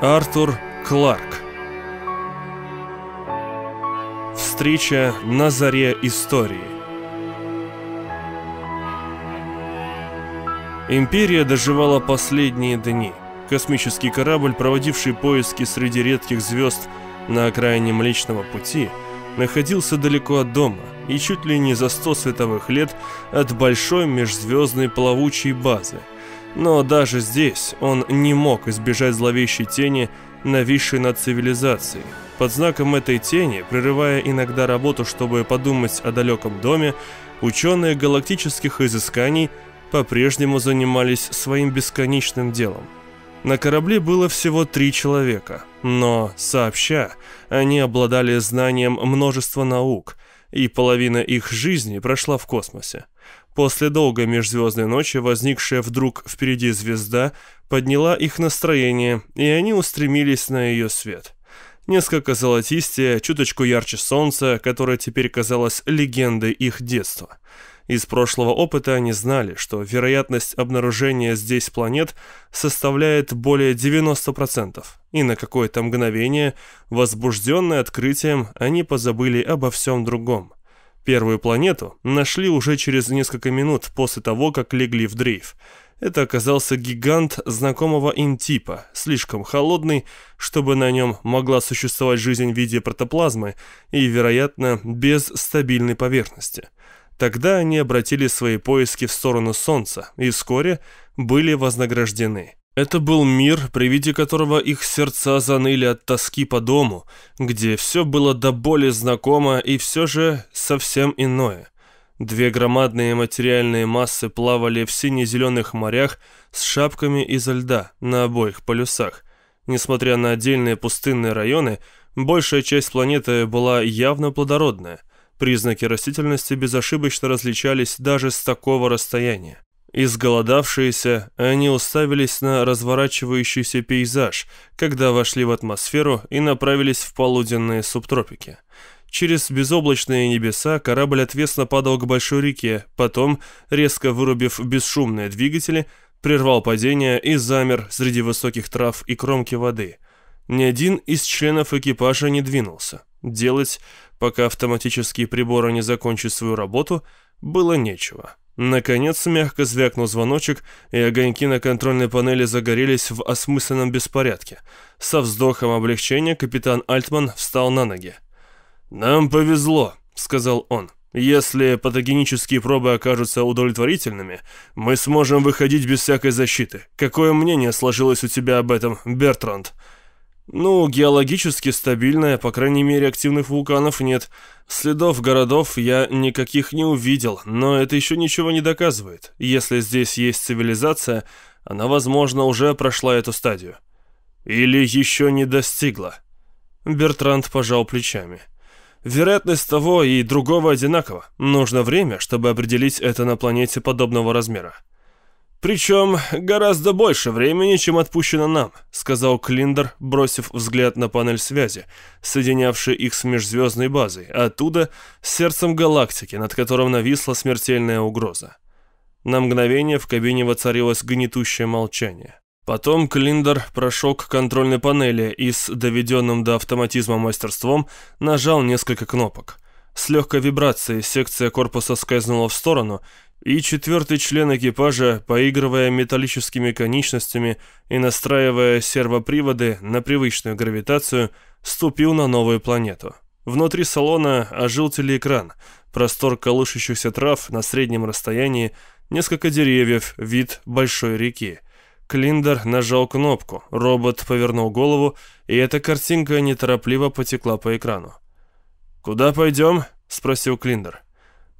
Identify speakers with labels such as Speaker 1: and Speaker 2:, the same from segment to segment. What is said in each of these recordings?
Speaker 1: Артур Кларк Встреча на заре истории Империя доживала последние дни. Космический корабль, проводивший поиски среди редких звезд на окраине Млечного Пути, находился далеко от дома и чуть ли не за 100 световых лет от большой межзвездной плавучей базы. Но даже здесь он не мог избежать зловещей тени, нависшей над цивилизацией. Под знаком этой тени, прерывая иногда работу, чтобы подумать о далеком доме, ученые галактических изысканий по-прежнему занимались своим бесконечным делом. На корабле было всего три человека, но, сообща, они обладали знанием множества наук, и половина их жизни прошла в космосе. После долгой межзвездной ночи возникшая вдруг впереди звезда подняла их настроение, и они устремились на ее свет. Несколько золотистее, чуточку ярче солнца, которое теперь казалось легендой их детства. Из прошлого опыта они знали, что вероятность обнаружения здесь планет составляет более 90%, и на какое-то мгновение, возбужденные открытием, они позабыли обо всем другом. Первую планету нашли уже через несколько минут после того, как легли в дрейф. Это оказался гигант знакомого им типа, слишком холодный, чтобы на нем могла существовать жизнь в виде протоплазмы и, вероятно, без стабильной поверхности. Тогда они обратили свои поиски в сторону Солнца и вскоре были вознаграждены. Это был мир, при виде которого их сердца заныли от тоски по дому, где все было до боли знакомо и все же совсем иное. Две громадные материальные массы плавали в сине-зеленых морях с шапками изо льда на обоих полюсах. Несмотря на отдельные пустынные районы, большая часть планеты была явно плодородная. Признаки растительности безошибочно различались даже с такого расстояния. Изголодавшиеся, они уставились на разворачивающийся пейзаж, когда вошли в атмосферу и направились в полуденные субтропики. Через безоблачные небеса корабль отвесно падал к большой реке, потом, резко вырубив бесшумные двигатели, прервал падение и замер среди высоких трав и кромки воды. Ни один из членов экипажа не двинулся. Делать, пока автоматические приборы не закончат свою работу, было нечего. Наконец мягко звякнул звоночек, и огоньки на контрольной панели загорелись в осмысленном беспорядке. Со вздохом облегчения капитан Альтман встал на ноги. «Нам повезло», — сказал он. «Если патогенические пробы окажутся удовлетворительными, мы сможем выходить без всякой защиты. Какое мнение сложилось у тебя об этом, Бертранд?» Ну, геологически стабильная, по крайней мере, активных вулканов нет. Следов городов я никаких не увидел, но это еще ничего не доказывает. Если здесь есть цивилизация, она, возможно, уже прошла эту стадию. Или еще не достигла. Бертранд пожал плечами. Вероятность того и другого одинакова. Нужно время, чтобы определить это на планете подобного размера. «Причем гораздо больше времени, чем отпущено нам», — сказал Клиндер, бросив взгляд на панель связи, соединявший их с межзвездной базой, оттуда с сердцем галактики, над которым нависла смертельная угроза. На мгновение в кабине воцарилось гнетущее молчание. Потом Клиндер прошел к контрольной панели и с доведенным до автоматизма мастерством нажал несколько кнопок. С легкой вибрацией секция корпуса скользнула в сторону, и четвертый член экипажа, поигрывая металлическими конечностями и настраивая сервоприводы на привычную гравитацию, ступил на новую планету. Внутри салона ожил телеэкран, простор колышущихся трав на среднем расстоянии, несколько деревьев, вид большой реки. Клиндер нажал кнопку, робот повернул голову, и эта картинка неторопливо потекла по экрану. «Куда пойдем?» — спросил Клиндер.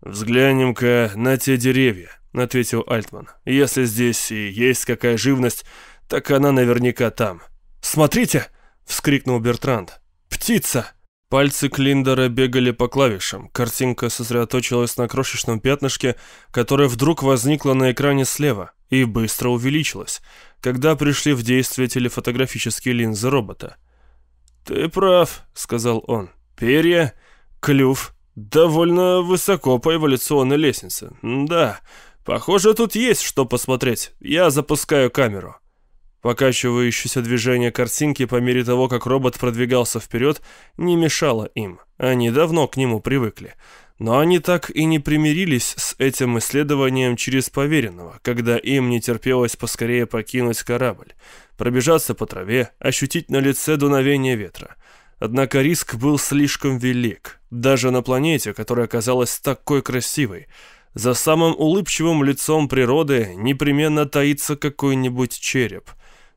Speaker 1: «Взглянем-ка на те деревья», — ответил Альтман. «Если здесь и есть какая живность, так она наверняка там». «Смотрите!» — вскрикнул Бертранд. «Птица!» Пальцы Клиндера бегали по клавишам. Картинка сосредоточилась на крошечном пятнышке, которое вдруг возникло на экране слева и быстро увеличилось, когда пришли в действие телефотографические линзы робота. «Ты прав», — сказал он. «Перья, клюв, Довольно высоко по эволюционной лестнице. Да, похоже, тут есть что посмотреть. Я запускаю камеру. Покачивающееся движение картинки по мере того, как робот продвигался вперед, не мешало им. Они давно к нему привыкли. Но они так и не примирились с этим исследованием через поверенного, когда им не терпелось поскорее покинуть корабль, пробежаться по траве, ощутить на лице дуновение ветра. Однако риск был слишком велик, даже на планете, которая казалась такой красивой. За самым улыбчивым лицом природы непременно таится какой-нибудь череп.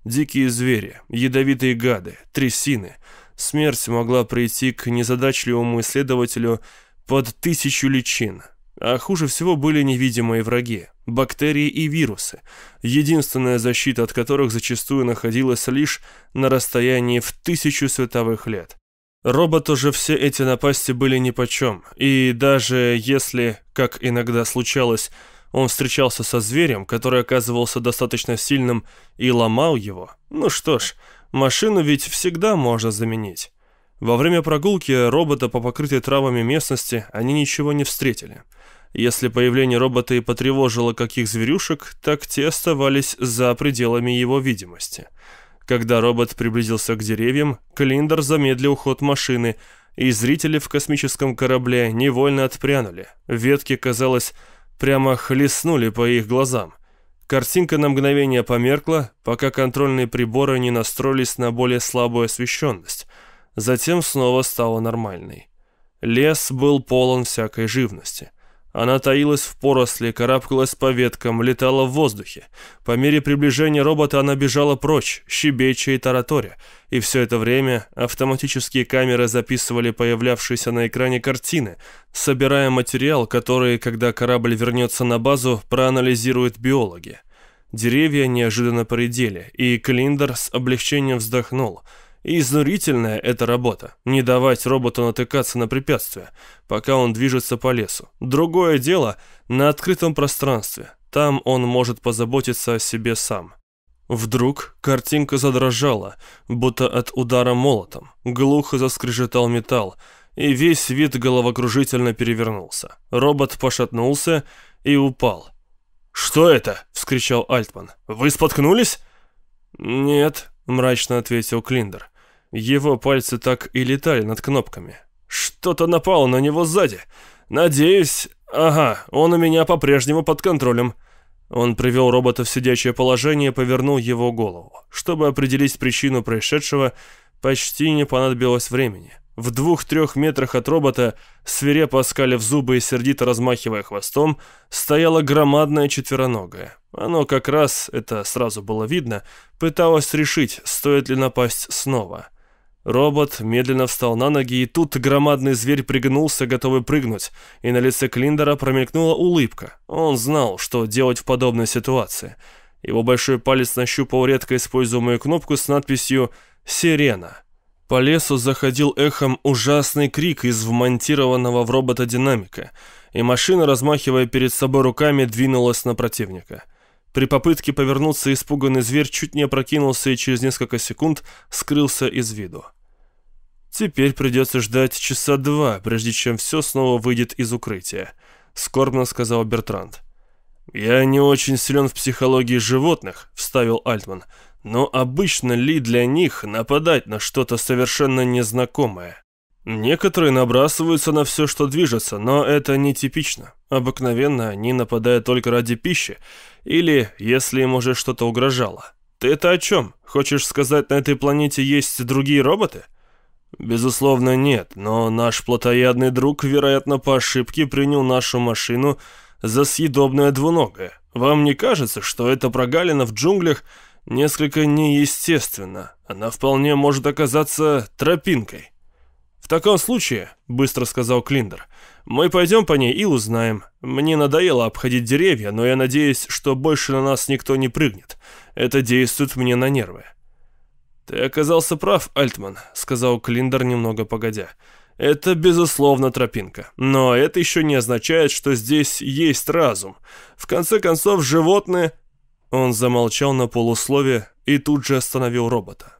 Speaker 1: Дикие звери, ядовитые гады, трясины. Смерть могла прийти к незадачливому исследователю под тысячу личин. А хуже всего были невидимые враги, бактерии и вирусы, единственная защита от которых зачастую находилась лишь на расстоянии в тысячу световых лет. Роботу же все эти напасти были нипочем, и даже если, как иногда случалось, он встречался со зверем, который оказывался достаточно сильным и ломал его, ну что ж, машину ведь всегда можно заменить. Во время прогулки робота по покрытой травами местности они ничего не встретили. Если появление робота и потревожило каких зверюшек, так те оставались за пределами его видимости. Когда робот приблизился к деревьям, Клиндер замедлил ход машины, и зрители в космическом корабле невольно отпрянули. Ветки, казалось, прямо хлестнули по их глазам. Картинка на мгновение померкла, пока контрольные приборы не настроились на более слабую освещенность – затем снова стала нормальной. Лес был полон всякой живности. Она таилась в поросли, карабкалась по веткам, летала в воздухе. По мере приближения робота она бежала прочь, щебеча и тараторя. И все это время автоматические камеры записывали появлявшиеся на экране картины, собирая материал, который, когда корабль вернется на базу, проанализируют биологи. Деревья неожиданно поредели, и Клиндер с облегчением вздохнул – изнурительная эта работа – не давать роботу натыкаться на препятствия, пока он движется по лесу. Другое дело – на открытом пространстве. Там он может позаботиться о себе сам. Вдруг картинка задрожала, будто от удара молотом. Глухо заскрежетал металл, и весь вид головокружительно перевернулся. Робот пошатнулся и упал. «Что это?» – вскричал Альтман. «Вы споткнулись?» «Нет», – мрачно ответил Клиндер. Его пальцы так и летали над кнопками. Что-то напало на него сзади. Надеюсь... Ага, он у меня по-прежнему под контролем. Он привел робота в сидячее положение и повернул его голову. Чтобы определить причину происшедшего, почти не понадобилось времени. В двух-трех метрах от робота, свирепо оскалив зубы и сердито размахивая хвостом, стояло громадное четвероногое. Оно как раз, это сразу было видно, пыталось решить, стоит ли напасть снова – Робот медленно встал на ноги, и тут громадный зверь пригнулся, готовый прыгнуть, и на лице Клиндера промелькнула улыбка. Он знал, что делать в подобной ситуации. Его большой палец нащупал редко используемую кнопку с надписью «Сирена». По лесу заходил эхом ужасный крик из вмонтированного в робота динамика, и машина, размахивая перед собой руками, двинулась на противника. При попытке повернуться испуганный зверь чуть не опрокинулся и через несколько секунд скрылся из виду. Теперь придется ждать часа два, прежде чем все снова выйдет из укрытия, скорбно сказал Бертранд. «Я не очень силен в психологии животных», — вставил Альтман, «но обычно ли для них нападать на что-то совершенно незнакомое?» Некоторые набрасываются на все, что движется, но это нетипично. Обыкновенно они нападают только ради пищи, или если им уже что-то угрожало. Ты это о чем? Хочешь сказать, на этой планете есть другие роботы? Безусловно, нет, но наш плотоядный друг, вероятно, по ошибке принял нашу машину за съедобное двуногое. Вам не кажется, что эта прогалина в джунглях несколько неестественна? Она вполне может оказаться тропинкой. «В таком случае», — быстро сказал Клиндер, — «мы пойдем по ней и узнаем. Мне надоело обходить деревья, но я надеюсь, что больше на нас никто не прыгнет. Это действует мне на нервы». «Ты оказался прав, Альтман», — сказал Клиндер немного погодя. «Это, безусловно, тропинка. Но это еще не означает, что здесь есть разум. В конце концов, животные...» Он замолчал на полуслове и тут же остановил робота.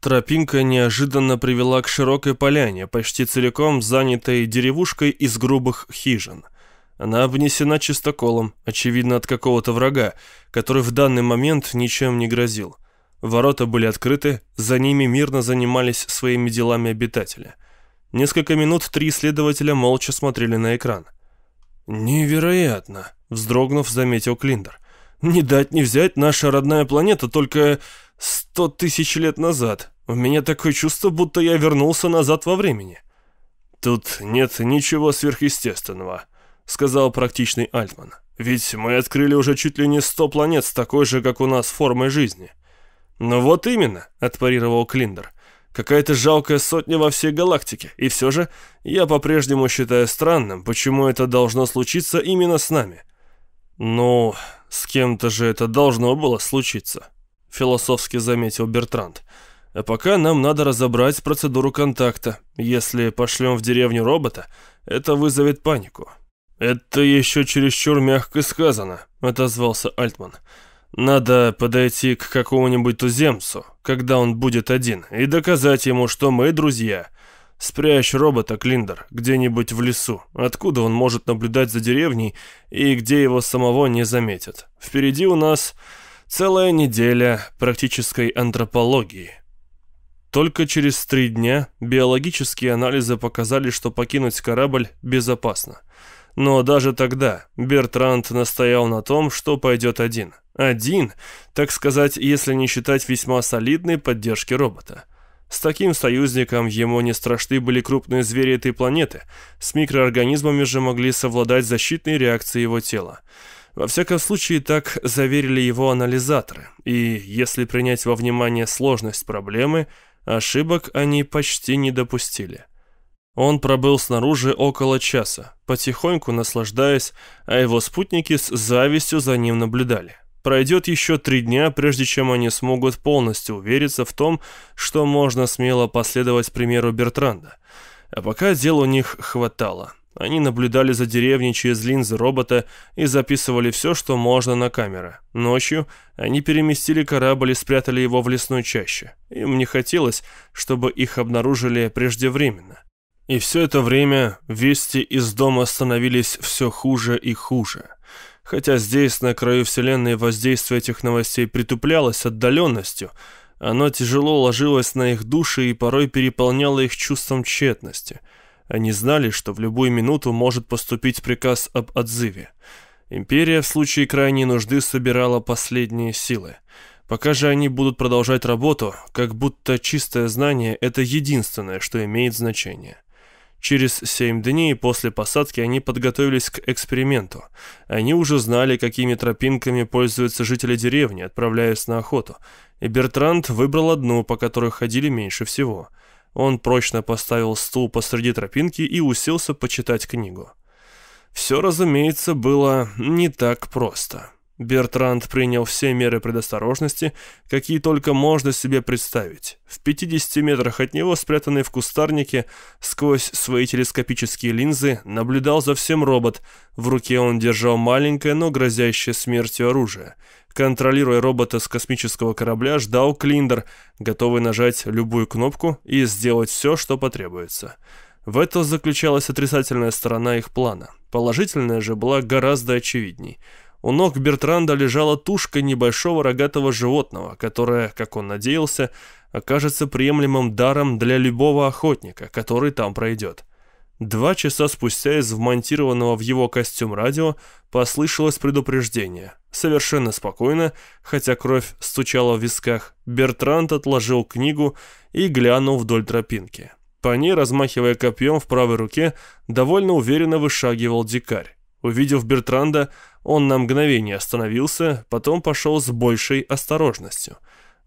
Speaker 1: Тропинка неожиданно привела к широкой поляне, почти целиком занятой деревушкой из грубых хижин. Она обнесена чистоколом, очевидно от какого-то врага, который в данный момент ничем не грозил. Ворота были открыты, за ними мирно занимались своими делами обитатели. Несколько минут три следователя молча смотрели на экран. «Невероятно!» — вздрогнув, заметил Клиндер. «Не дать не взять наша родная планета только сто тысяч лет назад. У меня такое чувство, будто я вернулся назад во времени». «Тут нет ничего сверхъестественного», — сказал практичный Альтман. «Ведь мы открыли уже чуть ли не сто планет с такой же, как у нас, формой жизни». «Ну вот именно», — отпарировал Клиндер. «Какая-то жалкая сотня во всей галактике, и все же я по-прежнему считаю странным, почему это должно случиться именно с нами». «Ну, с кем-то же это должно было случиться», — философски заметил Бертранд. «А пока нам надо разобрать процедуру контакта. Если пошлем в деревню робота, это вызовет панику». «Это еще чересчур мягко сказано», — отозвался Альтман. Надо подойти к какому-нибудь туземцу, когда он будет один, и доказать ему, что мы друзья. Спрячь робота, Клиндер, где-нибудь в лесу, откуда он может наблюдать за деревней и где его самого не заметят. Впереди у нас целая неделя практической антропологии. Только через три дня биологические анализы показали, что покинуть корабль безопасно. Но даже тогда Бертранд настоял на том, что пойдет один. Один, так сказать, если не считать весьма солидной поддержки робота. С таким союзником ему не страшны были крупные звери этой планеты, с микроорганизмами же могли совладать защитные реакции его тела. Во всяком случае, так заверили его анализаторы, и если принять во внимание сложность проблемы, ошибок они почти не допустили. Он пробыл снаружи около часа, потихоньку наслаждаясь, а его спутники с завистью за ним наблюдали. Пройдет еще три дня, прежде чем они смогут полностью увериться в том, что можно смело последовать примеру Бертранда. А пока дел у них хватало. Они наблюдали за деревней через линзы робота и записывали все, что можно на камеры. Ночью они переместили корабль и спрятали его в лесной чаще. Им не хотелось, чтобы их обнаружили преждевременно. И все это время вести из дома становились все хуже и хуже. Хотя здесь, на краю Вселенной, воздействие этих новостей притуплялось отдаленностью, оно тяжело ложилось на их души и порой переполняло их чувством тщетности. Они знали, что в любую минуту может поступить приказ об отзыве. Империя в случае крайней нужды собирала последние силы. Пока же они будут продолжать работу, как будто чистое знание – это единственное, что имеет значение. Через семь дней после посадки они подготовились к эксперименту. Они уже знали, какими тропинками пользуются жители деревни, отправляясь на охоту. И Бертранд выбрал одну, по которой ходили меньше всего. Он прочно поставил стул посреди тропинки и уселся почитать книгу. Все, разумеется, было не так просто. Бертранд принял все меры предосторожности, какие только можно себе представить. В 50 метрах от него, спрятанный в кустарнике, сквозь свои телескопические линзы, наблюдал за всем робот. В руке он держал маленькое, но грозящее смертью оружие. Контролируя робота с космического корабля, ждал Клиндер, готовый нажать любую кнопку и сделать все, что потребуется. В этом заключалась отрицательная сторона их плана. Положительная же была гораздо очевидней – у ног Бертранда лежала тушка небольшого рогатого животного, которое, как он надеялся, окажется приемлемым даром для любого охотника, который там пройдет. Два часа спустя из вмонтированного в его костюм радио послышалось предупреждение. Совершенно спокойно, хотя кровь стучала в висках, Бертранд отложил книгу и глянул вдоль тропинки. По ней, размахивая копьем в правой руке, довольно уверенно вышагивал дикарь. Увидев Бертранда, он на мгновение остановился, потом пошел с большей осторожностью.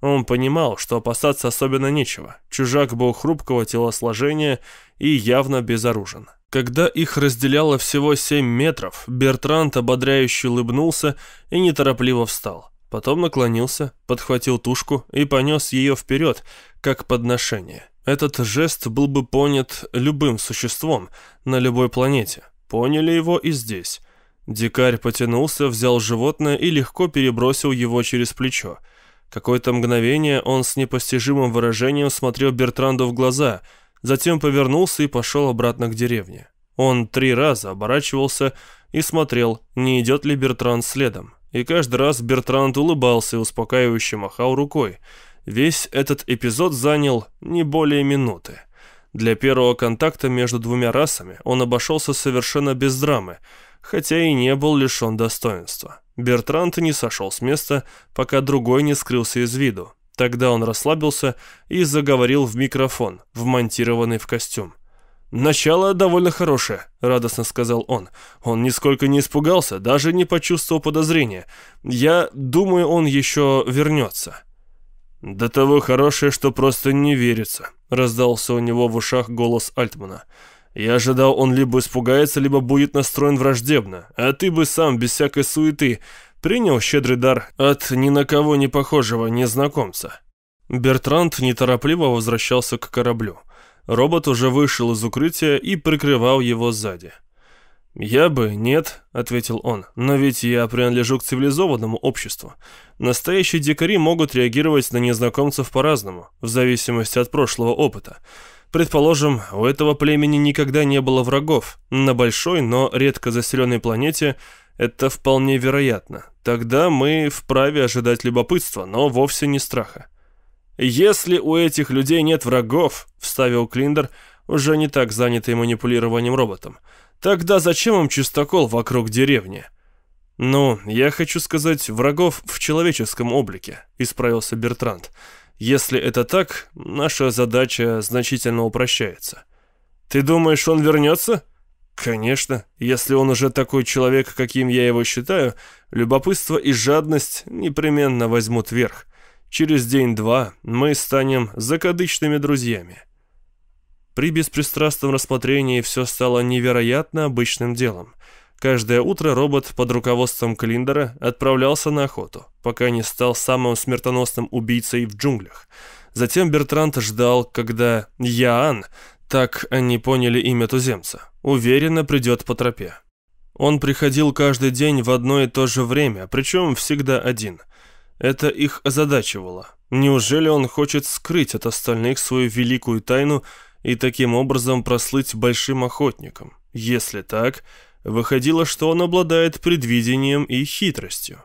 Speaker 1: Он понимал, что опасаться особенно нечего. Чужак был хрупкого телосложения и явно безоружен. Когда их разделяло всего семь метров, Бертранд ободряюще улыбнулся и неторопливо встал. Потом наклонился, подхватил тушку и понес ее вперед, как подношение. Этот жест был бы понят любым существом на любой планете. Поняли его и здесь. Дикарь потянулся, взял животное и легко перебросил его через плечо. Какое-то мгновение он с непостижимым выражением смотрел Бертранду в глаза, затем повернулся и пошел обратно к деревне. Он три раза оборачивался и смотрел, не идет ли Бертранд следом. и каждый раз Бертранд улыбался и успокаивающе махал рукой. Весь этот эпизод занял не более минуты. Для первого контакта между двумя расами он обошелся совершенно без драмы, хотя и не был лишен достоинства. Бертранд не сошел с места, пока другой не скрылся из виду. Тогда он расслабился и заговорил в микрофон, вмонтированный в костюм. «Начало довольно хорошее», — радостно сказал он. Он нисколько не испугался, даже не почувствовал подозрения. «Я думаю, он еще вернется». «До того хорошее, что просто не верится», — раздался у него в ушах голос Альтмана. «Я ожидал, он либо испугается, либо будет настроен враждебно, а ты бы сам, без всякой суеты, принял щедрый дар от ни на кого не похожего незнакомца». Бертранд неторопливо возвращался к кораблю. Робот уже вышел из укрытия и прикрывал его сзади. «Я бы нет», — ответил он, — «но ведь я принадлежу к цивилизованному обществу. Настоящие дикари могут реагировать на незнакомцев по-разному, в зависимости от прошлого опыта. Предположим, у этого племени никогда не было врагов. На большой, но редко заселенной планете это вполне вероятно. Тогда мы вправе ожидать любопытства, но вовсе не страха. «Если у этих людей нет врагов», — вставил Клиндер, уже не так занятый манипулированием роботом, «тогда зачем им чистокол вокруг деревни?» «Ну, я хочу сказать, врагов в человеческом облике», — исправился Бертранд. «Если это так, наша задача значительно упрощается». «Ты думаешь, он вернется?» «Конечно. Если он уже такой человек, каким я его считаю, любопытство и жадность непременно возьмут верх. Через день-два мы станем закадычными друзьями. При беспристрастном рассмотрении все стало невероятно обычным делом. Каждое утро робот под руководством Клиндера отправлялся на охоту, пока не стал самым смертоносным убийцей в джунглях. Затем Бертранд ждал, когда Яан, так они поняли имя туземца, уверенно придет по тропе. Он приходил каждый день в одно и то же время, причем всегда один – это их озадачивало. Неужели он хочет скрыть от остальных свою великую тайну и таким образом прослыть большим охотником? Если так, выходило, что он обладает предвидением и хитростью.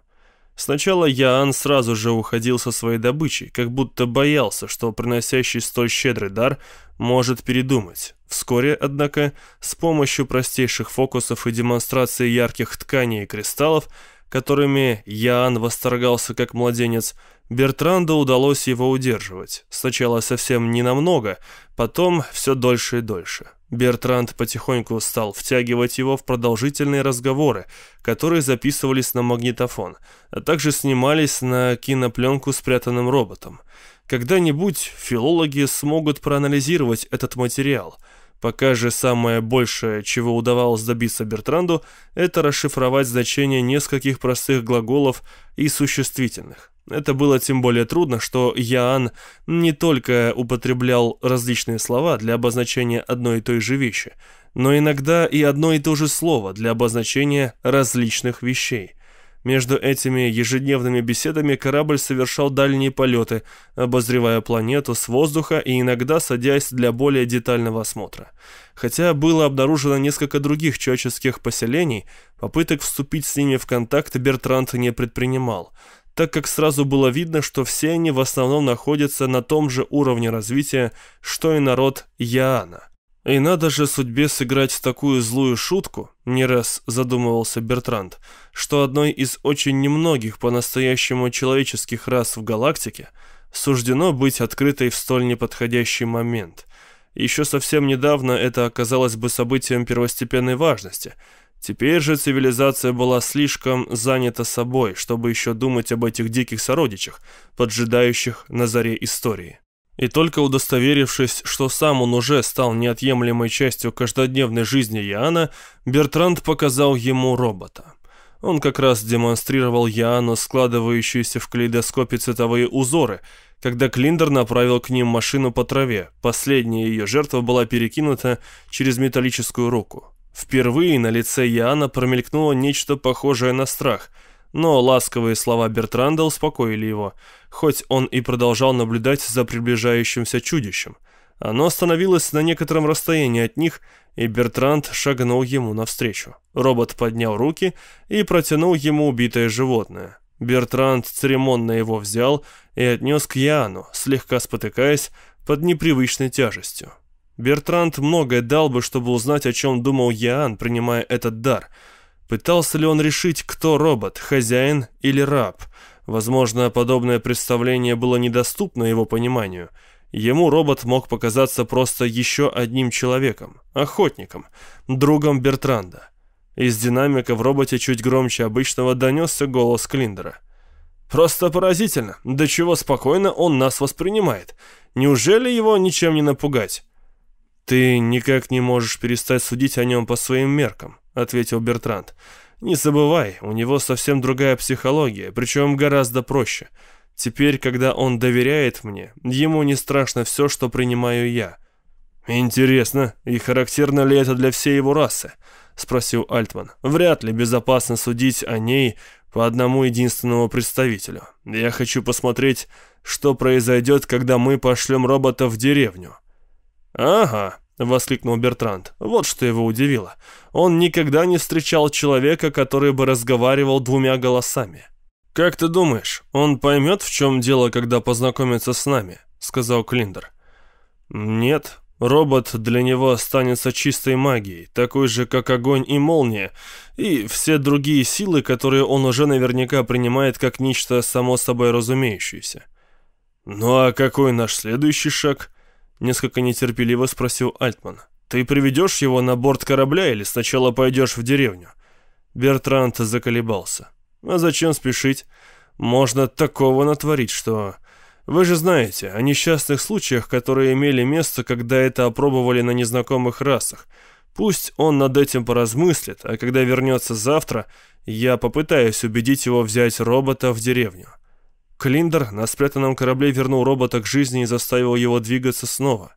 Speaker 1: Сначала Яан сразу же уходил со своей добычей, как будто боялся, что приносящий столь щедрый дар может передумать. Вскоре, однако, с помощью простейших фокусов и демонстрации ярких тканей и кристаллов – которыми Ян восторгался как младенец, Бертранду удалось его удерживать. Сначала совсем ненамного, потом все дольше и дольше. Бертранд потихоньку стал втягивать его в продолжительные разговоры, которые записывались на магнитофон, а также снимались на кинопленку спрятанным роботом. Когда-нибудь филологи смогут проанализировать этот материал – Пока же самое большее, чего удавалось добиться Бертранду, это расшифровать значение нескольких простых глаголов и существительных. Это было тем более трудно, что Яан не только употреблял различные слова для обозначения одной и той же вещи, но иногда и одно и то же слово для обозначения различных вещей. Между этими ежедневными беседами корабль совершал дальние полеты, обозревая планету с воздуха и иногда садясь для более детального осмотра. Хотя было обнаружено несколько других человеческих поселений, попыток вступить с ними в контакт Бертранд не предпринимал, так как сразу было видно, что все они в основном находятся на том же уровне развития, что и народ Яана. И надо же судьбе сыграть такую злую шутку, не раз задумывался Бертранд, что одной из очень немногих по-настоящему человеческих рас в галактике суждено быть открытой в столь неподходящий момент. Еще совсем недавно это оказалось бы событием первостепенной важности. Теперь же цивилизация была слишком занята собой, чтобы еще думать об этих диких сородичах, поджидающих на заре истории. И только удостоверившись, что сам он уже стал неотъемлемой частью каждодневной жизни Яна, Бертранд показал ему робота. Он как раз демонстрировал Яну складывающиеся в калейдоскопе цветовые узоры, когда Клиндер направил к ним машину по траве. Последняя ее жертва была перекинута через металлическую руку. Впервые на лице Яна промелькнуло нечто похожее на страх – но ласковые слова Бертранда успокоили его, хоть он и продолжал наблюдать за приближающимся чудищем. Оно остановилось на некотором расстоянии от них, и Бертранд шагнул ему навстречу. Робот поднял руки и протянул ему убитое животное. Бертранд церемонно его взял и отнес к Яну, слегка спотыкаясь под непривычной тяжестью. Бертранд многое дал бы, чтобы узнать, о чем думал Ян, принимая этот дар. Пытался ли он решить, кто робот, хозяин или раб? Возможно, подобное представление было недоступно его пониманию. Ему робот мог показаться просто еще одним человеком, охотником, другом Бертранда. Из динамика в роботе чуть громче обычного донесся голос Клиндера. «Просто поразительно, до чего спокойно он нас воспринимает. Неужели его ничем не напугать?» «Ты никак не можешь перестать судить о нем по своим меркам», — ответил Бертранд. «Не забывай, у него совсем другая психология, причем гораздо проще. Теперь, когда он доверяет мне, ему не страшно все, что принимаю я». «Интересно, и характерно ли это для всей его расы?» спросил Альтман. «Вряд ли безопасно судить о ней по одному единственному представителю. Я хочу посмотреть, что произойдет, когда мы пошлем робота в деревню». «Ага», — воскликнул Бертранд. Вот что его удивило. Он никогда не встречал человека, который бы разговаривал двумя голосами. «Как ты думаешь, он поймет, в чем дело, когда познакомится с нами?» — сказал Клиндер. «Нет, Робот для него останется чистой магией, такой же, как огонь и молния, и все другие силы, которые он уже наверняка принимает как нечто само собой разумеющееся. «Ну а какой наш следующий шаг?» — несколько нетерпеливо спросил Альтман. «Ты приведешь его на борт корабля или сначала пойдешь в деревню?» Бертранд заколебался. «А зачем спешить? Можно такого натворить, что...» Вы же знаете о несчастных случаях, которые имели место, когда это опробовали на незнакомых расах. Пусть он над этим поразмыслит, а когда вернется завтра, я попытаюсь убедить его взять робота в деревню. Клиндер на спрятанном корабле вернул робота к жизни и заставил его двигаться снова.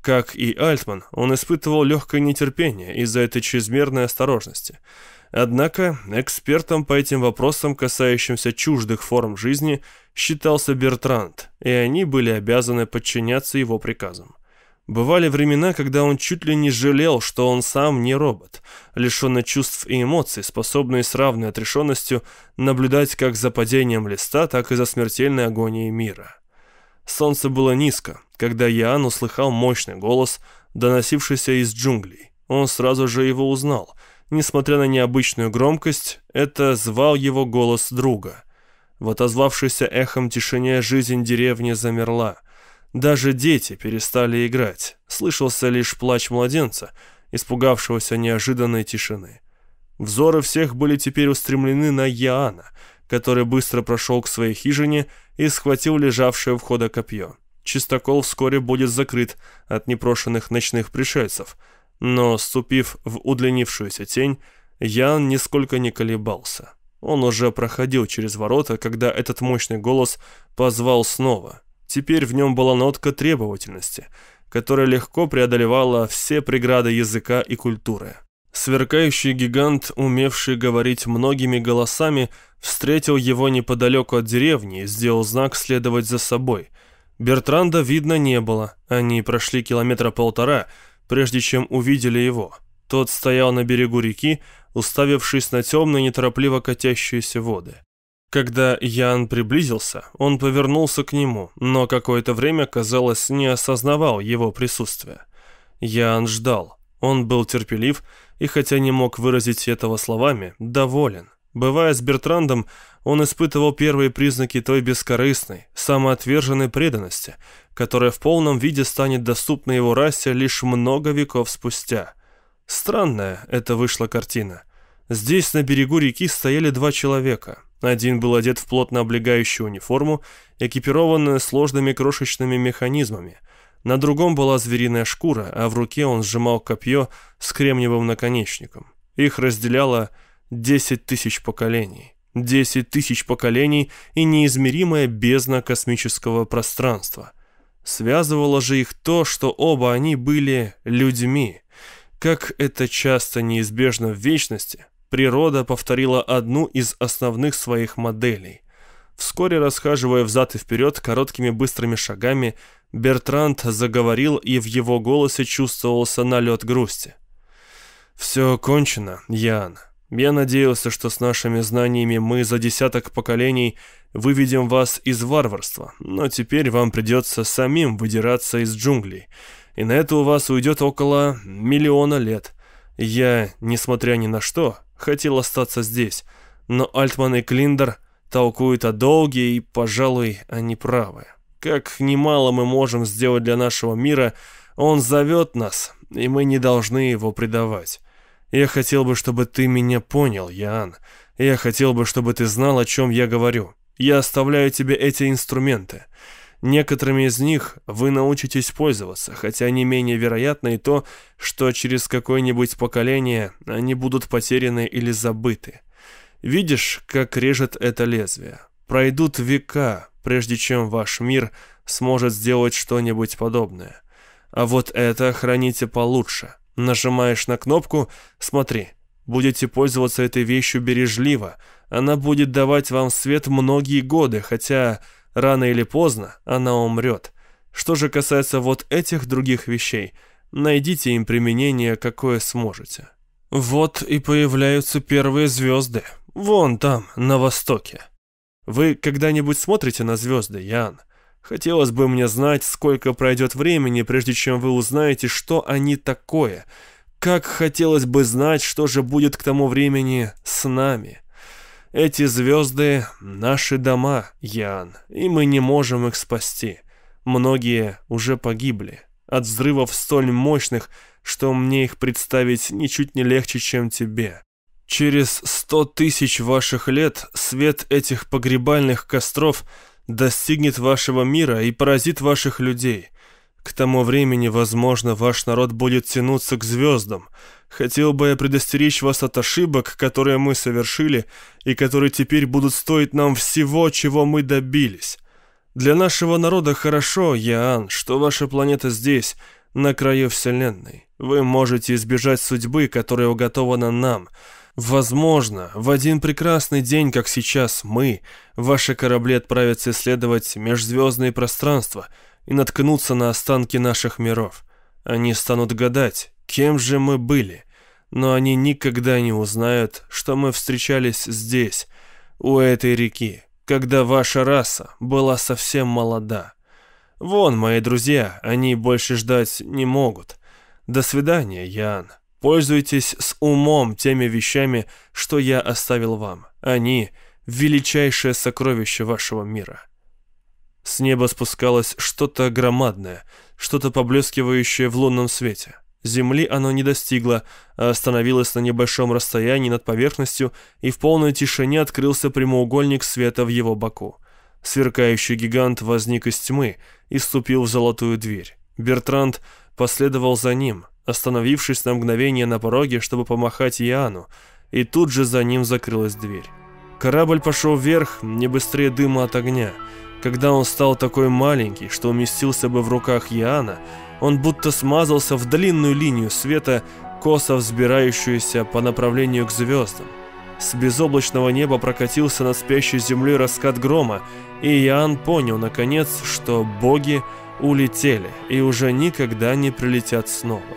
Speaker 1: Как и Альтман, он испытывал легкое нетерпение из-за этой чрезмерной осторожности – Однако экспертом по этим вопросам, касающимся чуждых форм жизни, считался Бертранд, и они были обязаны подчиняться его приказам. Бывали времена, когда он чуть ли не жалел, что он сам не робот, лишенный чувств и эмоций, способный с равной отрешенностью наблюдать как за падением листа, так и за смертельной агонией мира. Солнце было низко, когда Ян услыхал мощный голос, доносившийся из джунглей. Он сразу же его узнал – Несмотря на необычную громкость, это звал его голос друга. В отозвавшейся эхом тишине жизнь деревни замерла. Даже дети перестали играть. Слышался лишь плач младенца, испугавшегося неожиданной тишины. Взоры всех были теперь устремлены на Яана, который быстро прошел к своей хижине и схватил лежавшее у входа копье. Чистокол вскоре будет закрыт от непрошенных ночных пришельцев — но, ступив в удлинившуюся тень, Ян нисколько не колебался. Он уже проходил через ворота, когда этот мощный голос позвал снова. Теперь в нем была нотка требовательности, которая легко преодолевала все преграды языка и культуры. Сверкающий гигант, умевший говорить многими голосами, встретил его неподалеку от деревни и сделал знак следовать за собой. Бертранда видно не было, они прошли километра полтора, прежде чем увидели его. Тот стоял на берегу реки, уставившись на темные, неторопливо катящиеся воды. Когда Ян приблизился, он повернулся к нему, но какое-то время, казалось, не осознавал его присутствия. Ян ждал. Он был терпелив и, хотя не мог выразить этого словами, доволен. Бывая с Бертрандом, он испытывал первые признаки той бескорыстной, самоотверженной преданности, которая в полном виде станет доступна его расе лишь много веков спустя. Странная это вышла картина. Здесь, на берегу реки, стояли два человека. Один был одет в плотно облегающую униформу, экипированную сложными крошечными механизмами. На другом была звериная шкура, а в руке он сжимал копье с кремниевым наконечником. Их разделяло Десять тысяч поколений. Десять тысяч поколений и неизмеримая бездна космического пространства. Связывало же их то, что оба они были людьми. Как это часто неизбежно в вечности, природа повторила одну из основных своих моделей. Вскоре расхаживая взад и вперед короткими быстрыми шагами, Бертранд заговорил, и в его голосе чувствовался налет грусти. «Все кончено, Ян. Я надеялся, что с нашими знаниями мы за десяток поколений выведем вас из варварства, но теперь вам придется самим выдираться из джунглей, и на это у вас уйдет около миллиона лет. Я, несмотря ни на что, хотел остаться здесь, но Альтман и Клиндер толкуют о долге, и, пожалуй, они правы. Как немало мы можем сделать для нашего мира, он зовет нас, и мы не должны его предавать. Я хотел бы, чтобы ты меня понял, Ян. Я хотел бы, чтобы ты знал, о чем я говорю. Я оставляю тебе эти инструменты. Некоторыми из них вы научитесь пользоваться, хотя не менее вероятно и то, что через какое-нибудь поколение они будут потеряны или забыты. Видишь, как режет это лезвие? Пройдут века, прежде чем ваш мир сможет сделать что-нибудь подобное. А вот это храните получше. Нажимаешь на кнопку «Смотри». Будете пользоваться этой вещью бережливо. Она будет давать вам свет многие годы, хотя рано или поздно она умрет. Что же касается вот этих других вещей, найдите им применение, какое сможете. Вот и появляются первые звезды. Вон там, на востоке. Вы когда-нибудь смотрите на звезды, Ян? Хотелось бы мне знать, сколько пройдет времени, прежде чем вы узнаете, что они такое. Как хотелось бы знать, что же будет к тому времени с нами. Эти звезды — наши дома, Ян, и мы не можем их спасти. Многие уже погибли. От взрывов столь мощных, что мне их представить ничуть не легче, чем тебе. Через сто тысяч ваших лет свет этих погребальных костров — достигнет вашего мира и поразит ваших людей. К тому времени, возможно, ваш народ будет тянуться к звездам. Хотел бы я предостеречь вас от ошибок, которые мы совершили, и которые теперь будут стоить нам всего, чего мы добились. Для нашего народа хорошо, Яан, что ваша планета здесь, на краю Вселенной. Вы можете избежать судьбы, которая уготована нам — Возможно, в один прекрасный день, как сейчас, мы, ваши корабли отправятся исследовать межзвездные пространства и наткнутся на останки наших миров. Они станут гадать, кем же мы были, но они никогда не узнают, что мы встречались здесь, у этой реки, когда ваша раса была совсем молода. Вон, мои друзья, они больше ждать не могут. До свидания, Ян. Пользуйтесь с умом теми вещами, что я оставил вам. Они — величайшее сокровище вашего мира. С неба спускалось что-то громадное, что-то поблескивающее в лунном свете. Земли оно не достигло, а остановилось на небольшом расстоянии над поверхностью, и в полной тишине открылся прямоугольник света в его боку. Сверкающий гигант возник из тьмы и ступил в золотую дверь. Бертранд последовал за ним, остановившись на мгновение на пороге, чтобы помахать Иоанну, и тут же за ним закрылась дверь. Корабль пошел вверх, не быстрее дыма от огня. Когда он стал такой маленький, что уместился бы в руках Иоанна, он будто смазался в длинную линию света, косо взбирающуюся по направлению к звездам. С безоблачного неба прокатился над спящей землей раскат грома, и Иоанн понял, наконец, что боги улетели и уже никогда не прилетят снова.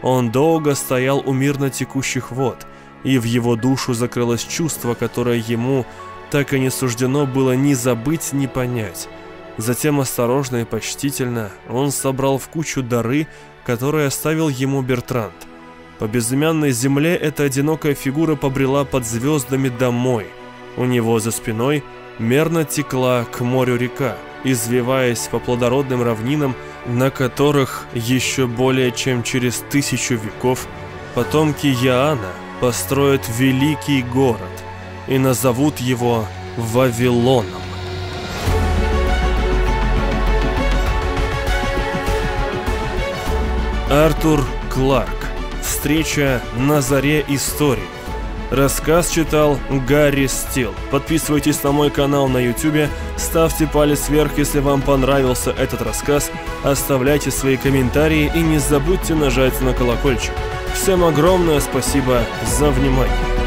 Speaker 1: Он долго стоял у мирно текущих вод, и в его душу закрылось чувство, которое ему так и не суждено было ни забыть, ни понять. Затем осторожно и почтительно он собрал в кучу дары, которые оставил ему Бертранд. По безымянной земле эта одинокая фигура побрела под звездами домой. У него за спиной мерно текла к морю река, извиваясь по плодородным равнинам, на которых еще более чем через тысячу веков потомки Яана построят великий город и назовут его Вавилоном. Артур Кларк. Встреча на заре истории. Рассказ читал Гарри Стил. Подписывайтесь на мой канал на YouTube, ставьте палец вверх, если вам понравился этот рассказ, оставляйте свои комментарии и не забудьте нажать на колокольчик. Всем огромное спасибо за внимание.